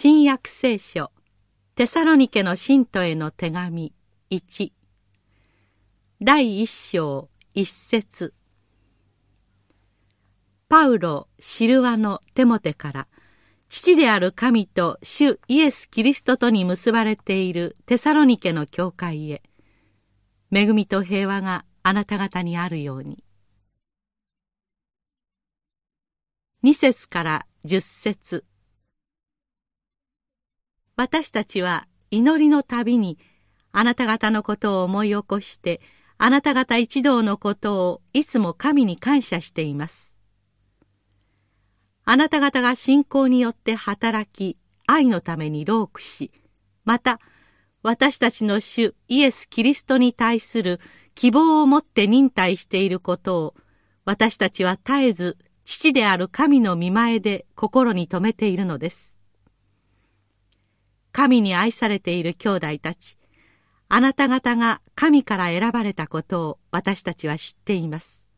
新約聖書。テサロニケの信徒への手紙。1第一章一節。パウロ・シルワのテモテから父である神と主イエス・キリストとに結ばれているテサロニケの教会へ。恵みと平和があなた方にあるように。2節から10節。私たちは祈りのたびにあなた方のことを思い起こしてあなた方一同のことをいつも神に感謝しています。あなた方が信仰によって働き、愛のために労苦し、また、私たちの主イエス・キリストに対する希望を持って忍耐していることを、私たちは絶えず父である神の見前で心に留めているのです。神に愛されている兄弟たち、あなた方が神から選ばれたことを私たちは知っています。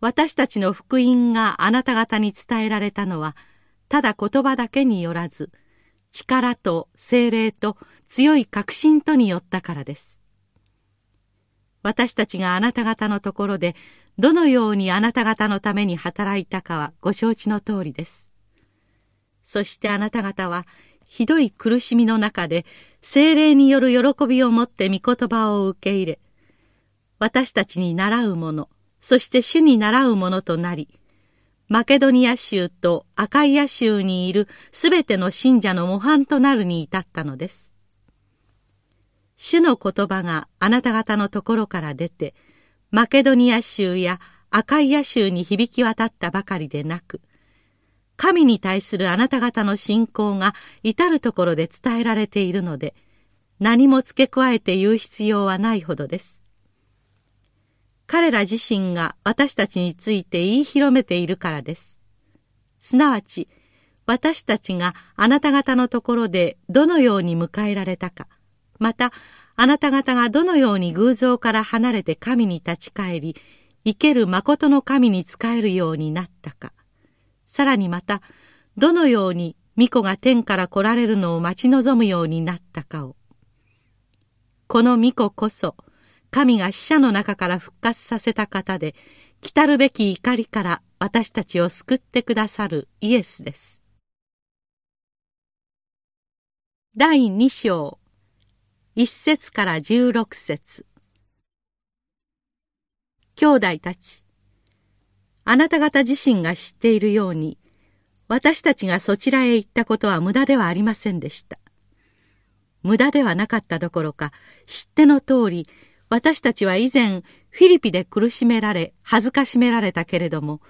私たちの福音があなた方に伝えられたのは、ただ言葉だけによらず、力と精霊と強い確信とによったからです。私たちがあなた方のところで、どのようにあなた方のために働いたかはご承知の通りです。そしてあなた方はひどい苦しみの中で精霊による喜びをもって御言葉を受け入れ、私たちに習うもの、そして主に習うものとなり、マケドニア州とアカイア州にいるすべての信者の模範となるに至ったのです。主の言葉があなた方のところから出て、マケドニア州やアカイア州に響き渡ったばかりでなく、神に対するあなた方の信仰が至るところで伝えられているので、何も付け加えて言う必要はないほどです。彼ら自身が私たちについて言い広めているからです。すなわち、私たちがあなた方のところでどのように迎えられたか、また、あなた方がどのように偶像から離れて神に立ち返り、生ける誠の神に仕えるようになったか、さらにまた、どのように巫女が天から来られるのを待ち望むようになったかを。この巫女こそ、神が死者の中から復活させた方で、来るべき怒りから私たちを救ってくださるイエスです。第二章、一節から十六節兄弟たち、あなた方自身が知っているように、私たちがそちらへ行ったことは無駄ではありませんでした。無駄ではなかったどころか、知っての通り、私たちは以前、フィリピで苦しめられ、恥ずかしめられたけれども、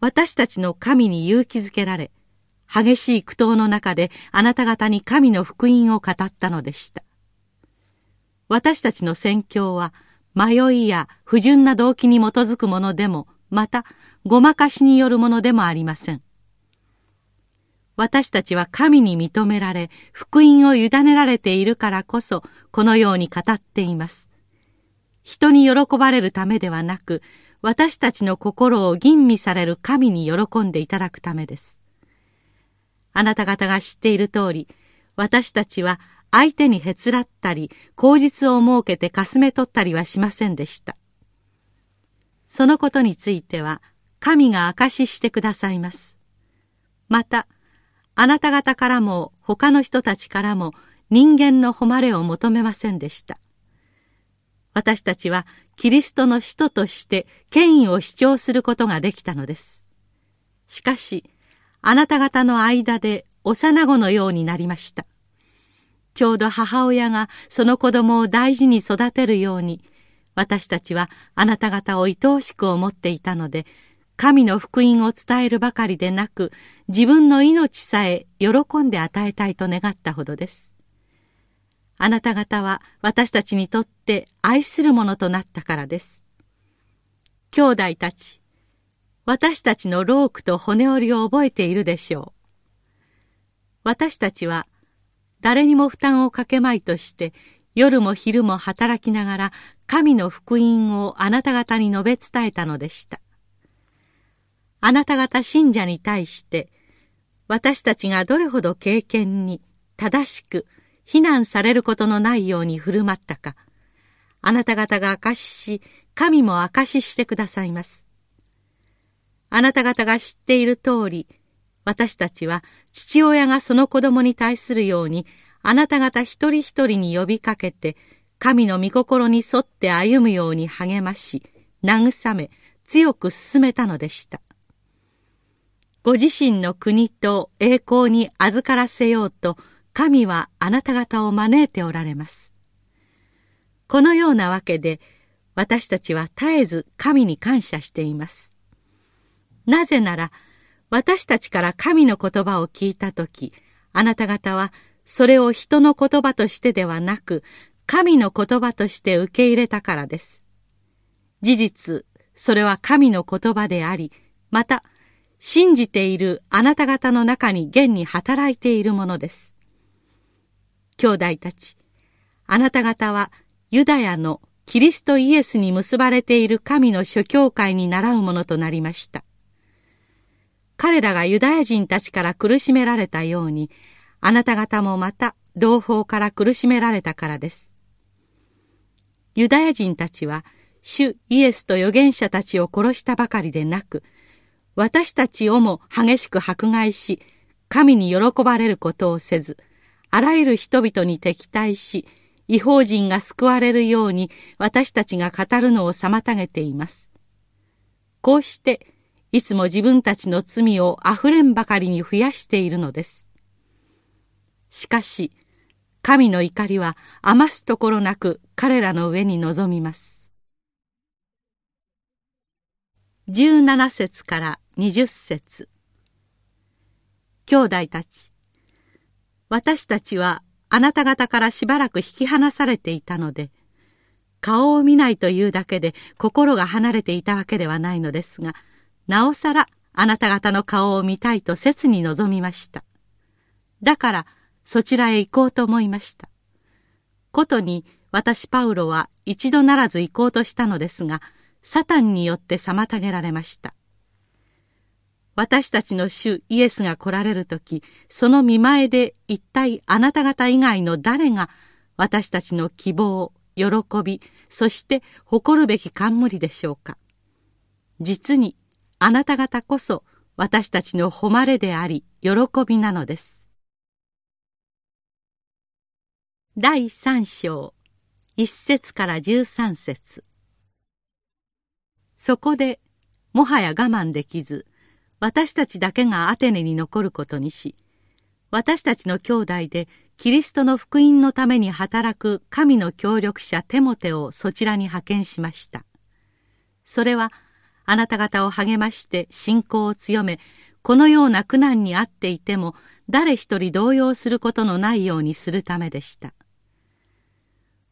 私たちの神に勇気づけられ、激しい苦闘の中であなた方に神の福音を語ったのでした。私たちの宣教は、迷いや不純な動機に基づくものでも、またごまかしによるものでもありません。私たちは神に認められ、福音を委ねられているからこそ、このように語っています。人に喜ばれるためではなく、私たちの心を吟味される神に喜んでいただくためです。あなた方が知っている通り、私たちは相手にへつらったり、口実を設けてかすめ取ったりはしませんでした。そのことについては、神が証ししてくださいます。また、あなた方からも他の人たちからも人間の誉れを求めませんでした。私たちはキリストの使徒として権威を主張することができたのです。しかし、あなた方の間で幼子のようになりました。ちょうど母親がその子供を大事に育てるように、私たちはあなた方を愛おしく思っていたので、神の福音を伝えるばかりでなく、自分の命さえ喜んで与えたいと願ったほどです。あなた方は私たちにとって愛するものとなったからです。兄弟たち、私たちのロークと骨折りを覚えているでしょう。私たちは誰にも負担をかけまいとして夜も昼も働きながら神の福音をあなた方に述べ伝えたのでした。あなた方信者に対して、私たちがどれほど経験に正しく非難されることのないように振る舞ったか、あなた方が証しし、神も証ししてくださいます。あなた方が知っている通り、私たちは父親がその子供に対するように、あなた方一人一人に呼びかけて、神の御心に沿って歩むように励まし、慰め、強く進めたのでした。ご自身の国と栄光に預からせようと、神はあなた方を招いておられます。このようなわけで、私たちは絶えず神に感謝しています。なぜなら、私たちから神の言葉を聞いたとき、あなた方はそれを人の言葉としてではなく、神の言葉として受け入れたからです。事実、それは神の言葉であり、また、信じているあなた方の中に現に働いているものです。兄弟たち、あなた方はユダヤのキリストイエスに結ばれている神の諸教会に倣うものとなりました。彼らがユダヤ人たちから苦しめられたように、あなた方もまた同胞から苦しめられたからです。ユダヤ人たちは、主イエスと預言者たちを殺したばかりでなく、私たちをも激しく迫害し、神に喜ばれることをせず、あらゆる人々に敵対し、違法人が救われるように私たちが語るのを妨げています。こうして、いつも自分たちの罪をあふれんばかりに増やしているのです。しかし、神の怒りは余すところなく彼らの上に臨みます。17節から20節兄弟たち私たちはあなた方からしばらく引き離されていたので顔を見ないというだけで心が離れていたわけではないのですがなおさらあなた方の顔を見たいと切に望みましただからそちらへ行こうと思いましたことに私パウロは一度ならず行こうとしたのですがサタンによって妨げられました。私たちの主イエスが来られる時、その見前で一体あなた方以外の誰が私たちの希望、喜び、そして誇るべき冠でしょうか。実にあなた方こそ私たちの誉れであり、喜びなのです。第三章、一節から十三節。そこでもはや我慢できず私たちだけがアテネに残ることにし私たちの兄弟でキリストの福音のために働く神の協力者テモテをそちらに派遣しました。それはあなた方を励まして信仰を強めこのような苦難にあっていても誰一人動揺することのないようにするためでした。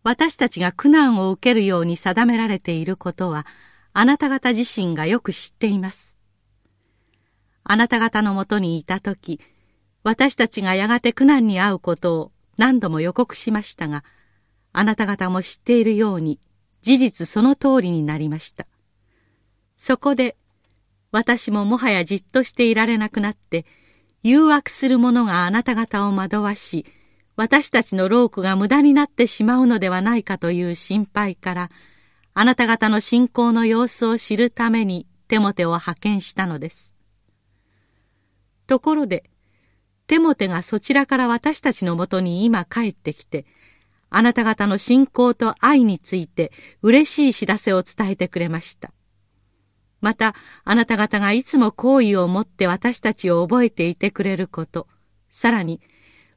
私たちが苦難を受けるように定められていることはあなた方自身がよく知っています。あなた方のもとにいたとき、私たちがやがて苦難に遭うことを何度も予告しましたが、あなた方も知っているように、事実その通りになりました。そこで、私ももはやじっとしていられなくなって、誘惑する者があなた方を惑わし、私たちのロークが無駄になってしまうのではないかという心配から、あなた方の信仰の様子を知るためにテモテを派遣したのです。ところで、テモテがそちらから私たちのもとに今帰ってきて、あなた方の信仰と愛について嬉しい知らせを伝えてくれました。また、あなた方がいつも好意を持って私たちを覚えていてくれること、さらに、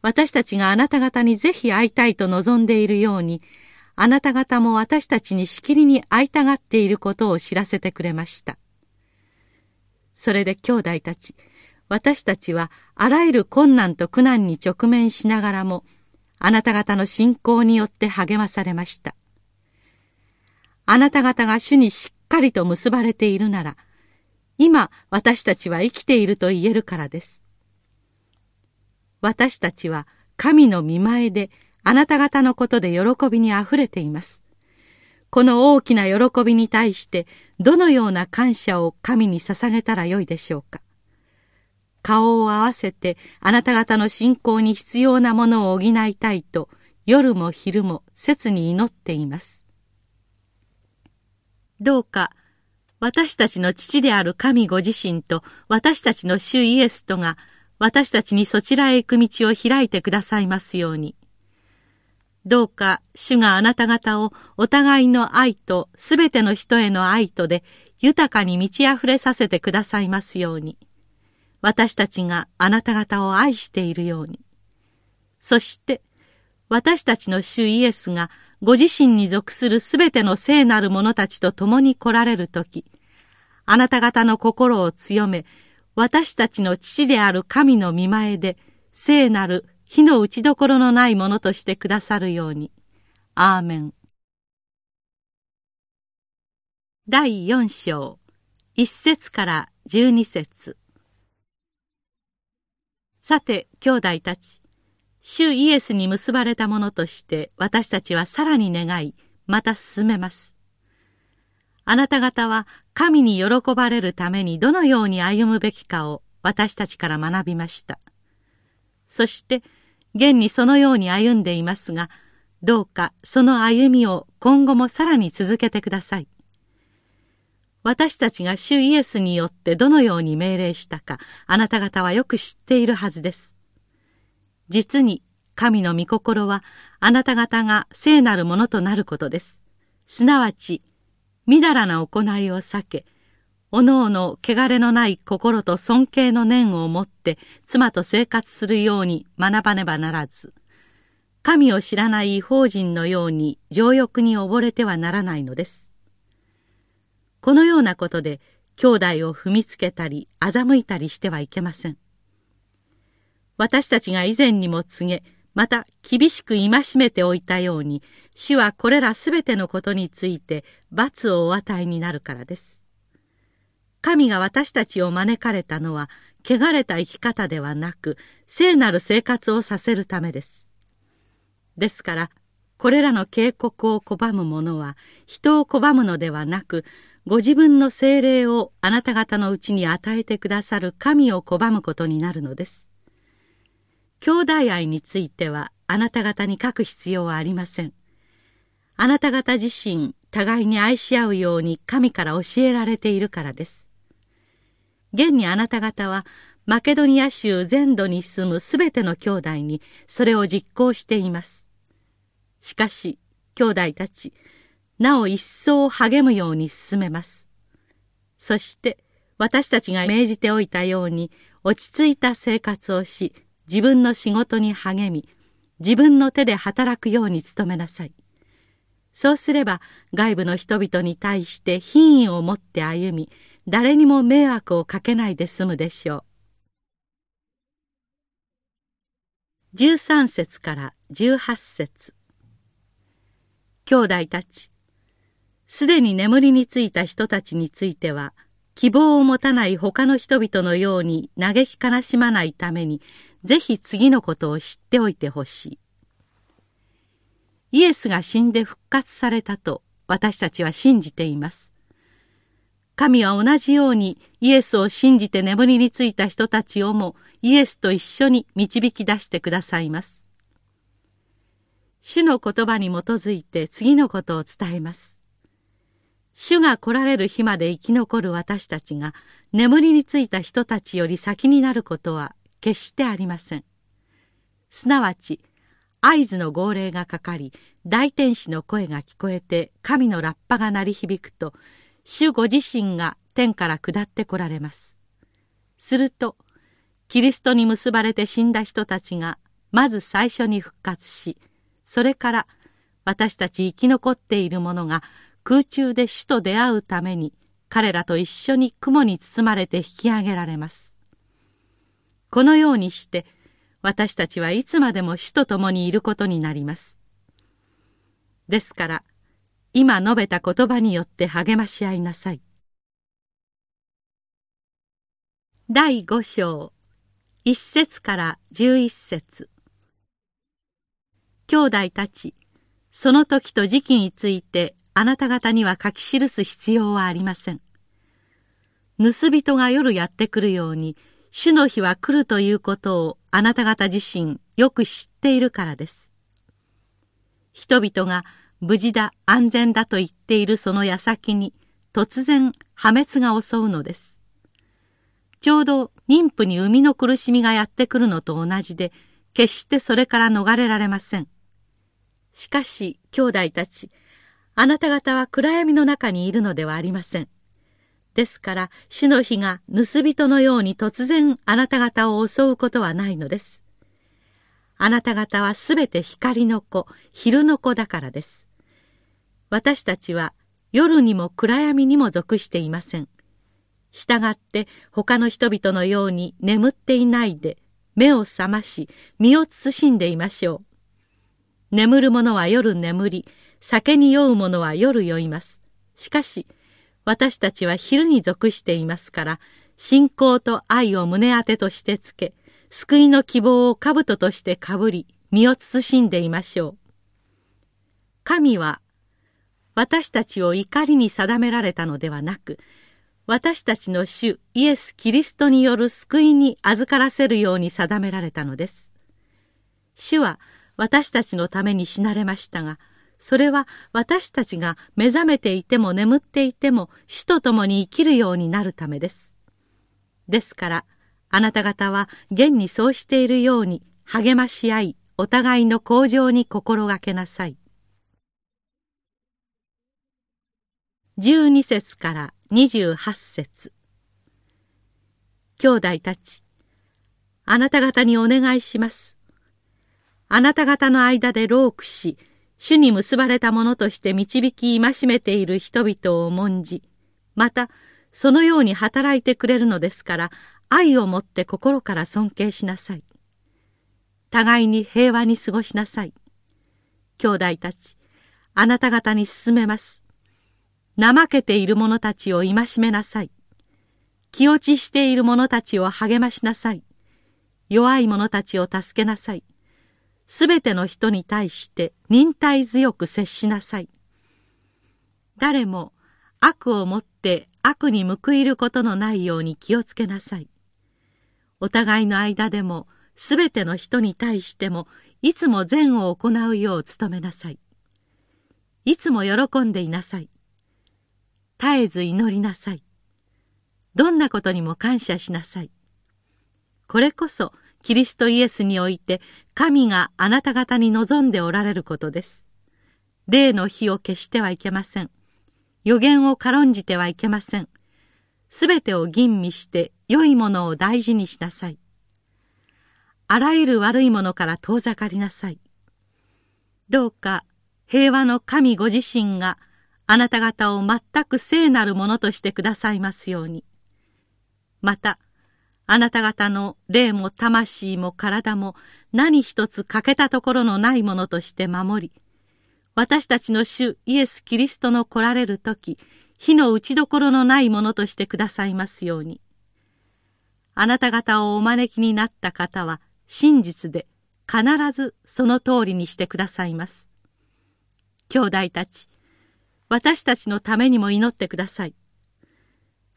私たちがあなた方にぜひ会いたいと望んでいるように、あなた方も私たちにしきりに会いたがっていることを知らせてくれました。それで兄弟たち、私たちはあらゆる困難と苦難に直面しながらも、あなた方の信仰によって励まされました。あなた方が主にしっかりと結ばれているなら、今私たちは生きていると言えるからです。私たちは神の見前であなた方のことで喜びにあふれています。この大きな喜びに対してどのような感謝を神に捧げたらよいでしょうか。顔を合わせてあなた方の信仰に必要なものを補いたいと夜も昼も切に祈っています。どうか私たちの父である神ご自身と私たちの主イエスとが私たちにそちらへ行く道を開いてくださいますように。どうか主があなた方をお互いの愛とすべての人への愛とで豊かに満ち溢れさせてくださいますように。私たちがあなた方を愛しているように。そして私たちの主イエスがご自身に属するすべての聖なる者たちと共に来られるとき、あなた方の心を強め、私たちの父である神の見前で聖なる火の打ちどころのないものとしてくださるように。アーメン。第四章、一節から十二節。さて、兄弟たち、主イエスに結ばれたものとして私たちはさらに願い、また進めます。あなた方は神に喜ばれるためにどのように歩むべきかを私たちから学びました。そして、現にそのように歩んでいますが、どうかその歩みを今後もさらに続けてください。私たちが主イエスによってどのように命令したか、あなた方はよく知っているはずです。実に神の御心はあなた方が聖なるものとなることです。すなわち、みだらな行いを避け、おのおの汚れのない心と尊敬の念を持って妻と生活するように学ばねばならず、神を知らない違法人のように情欲に溺れてはならないのです。このようなことで兄弟を踏みつけたり欺いたりしてはいけません。私たちが以前にも告げ、また厳しく戒めておいたように、主はこれらすべてのことについて罰をお与えになるからです。神が私たちを招かれたのは、汚れた生き方ではなく、聖なる生活をさせるためです。ですから、これらの警告を拒む者は、人を拒むのではなく、ご自分の精霊をあなた方のうちに与えてくださる神を拒むことになるのです。兄弟愛については、あなた方に書く必要はありません。あなた方自身、互いに愛し合うように神から教えられているからです。現にあなた方はマケドニア州全土に住むすべての兄弟にそれを実行しています。しかし、兄弟たち、なお一層励むように進めます。そして、私たちが命じておいたように、落ち着いた生活をし、自分の仕事に励み、自分の手で働くように努めなさい。そうすれば、外部の人々に対して品位を持って歩み、誰にも迷惑をかけないで済むでしょう。13節から18節兄弟たち、すでに眠りについた人たちについては、希望を持たない他の人々のように嘆き悲しまないために、ぜひ次のことを知っておいてほしい。イエスが死んで復活されたと私たちは信じています。神は同じようにイエスを信じて眠りについた人たちをもイエスと一緒に導き出してくださいます。主の言葉に基づいて次のことを伝えます。主が来られる日まで生き残る私たちが眠りについた人たちより先になることは決してありません。すなわち、合図の号令がかかり、大天使の声が聞こえて神のラッパが鳴り響くと、主ご自身が天から下ってこられます。すると、キリストに結ばれて死んだ人たちが、まず最初に復活し、それから私たち生き残っている者が空中で死と出会うために、彼らと一緒に雲に包まれて引き上げられます。このようにして、私たちはいつまでも死と共にいることになります。ですから、今述べた言葉によって励まし合いなさい。第五章一節から十一節兄弟たち、その時と時期についてあなた方には書き記す必要はありません。盗人が夜やってくるように、主の日は来るということをあなた方自身よく知っているからです。人々が無事だ安全だと言っているその矢先に突然破滅が襲うのです。ちょうど妊婦に生みの苦しみがやってくるのと同じで決してそれから逃れられません。しかし兄弟たちあなた方は暗闇の中にいるのではありません。ですから、死の日が盗人のように突然あなた方を襲うことはないのです。あなた方はすべて光の子、昼の子だからです。私たちは夜にも暗闇にも属していません。したがって他の人々のように眠っていないで、目を覚まし、身を慎んでいましょう。眠る者は夜眠り、酒に酔う者は夜酔います。しかし、私たちは昼に属していますから、信仰と愛を胸当てとしてつけ、救いの希望を兜としてかぶり、身を慎んでいましょう。神は、私たちを怒りに定められたのではなく、私たちの主イエス・キリストによる救いに預からせるように定められたのです。主は私たちのために死なれましたが、それは私たちが目覚めていても眠っていても死と共に生きるようになるためです。ですから、あなた方は現にそうしているように励まし合い、お互いの向上に心がけなさい。12節から28節兄弟たち、あなた方にお願いします。あなた方の間で老苦し、主に結ばれたものとして導き戒めている人々を重んじ、またそのように働いてくれるのですから、愛をもって心から尊敬しなさい。互いに平和に過ごしなさい。兄弟たち、あなた方に勧めます。怠けている者たちを戒めなさい。気落ちしている者たちを励ましなさい。弱い者たちを助けなさい。すべての人に対して忍耐強く接しなさい。誰も悪をもって悪に報いることのないように気をつけなさい。お互いの間でもすべての人に対してもいつも善を行うよう努めなさい。いつも喜んでいなさい。絶えず祈りなさい。どんなことにも感謝しなさい。これこそキリストイエスにおいて神があなた方に望んでおられることです。霊の火を消してはいけません。予言を軽んじてはいけません。すべてを吟味して良いものを大事にしなさい。あらゆる悪いものから遠ざかりなさい。どうか平和の神ご自身があなた方を全く聖なるものとしてくださいますように。また、あなた方の霊も魂も体も何一つ欠けたところのないものとして守り、私たちの主イエス・キリストの来られる時、火の打ちどころのないものとしてくださいますように。あなた方をお招きになった方は真実で必ずその通りにしてくださいます。兄弟たち、私たちのためにも祈ってください。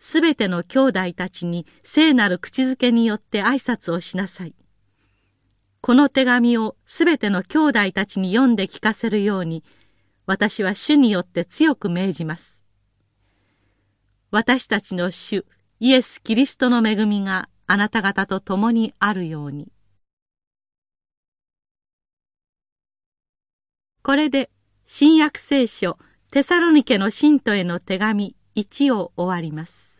すべての兄弟たちに聖なる口づけによって挨拶をしなさい。この手紙をすべての兄弟たちに読んで聞かせるように、私は主によって強く命じます。私たちの主、イエス・キリストの恵みがあなた方と共にあるように。これで、新約聖書、テサロニケの信徒への手紙1を終わります。